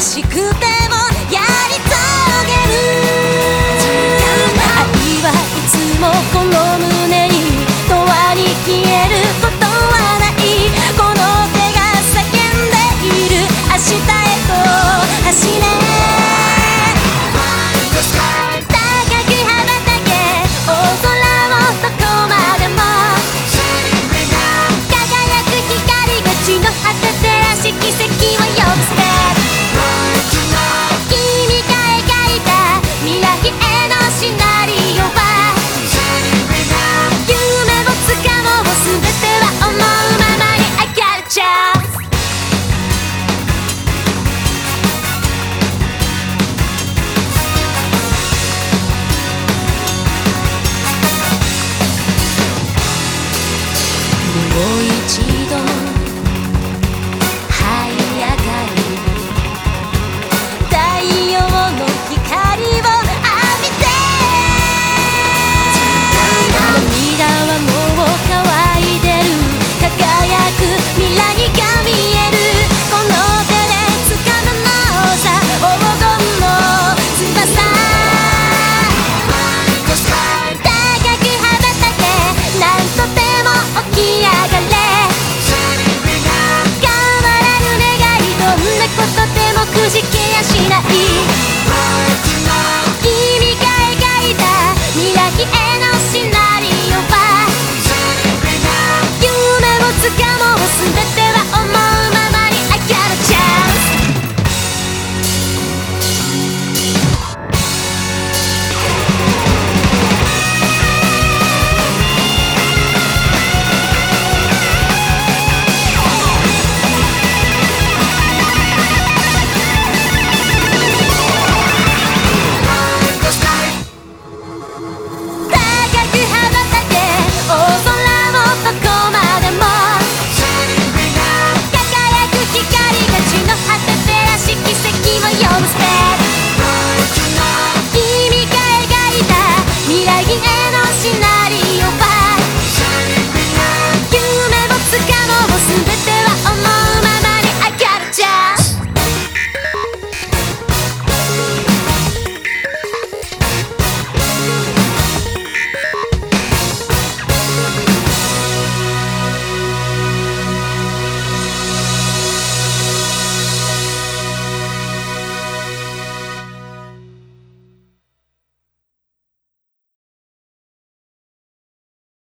しくて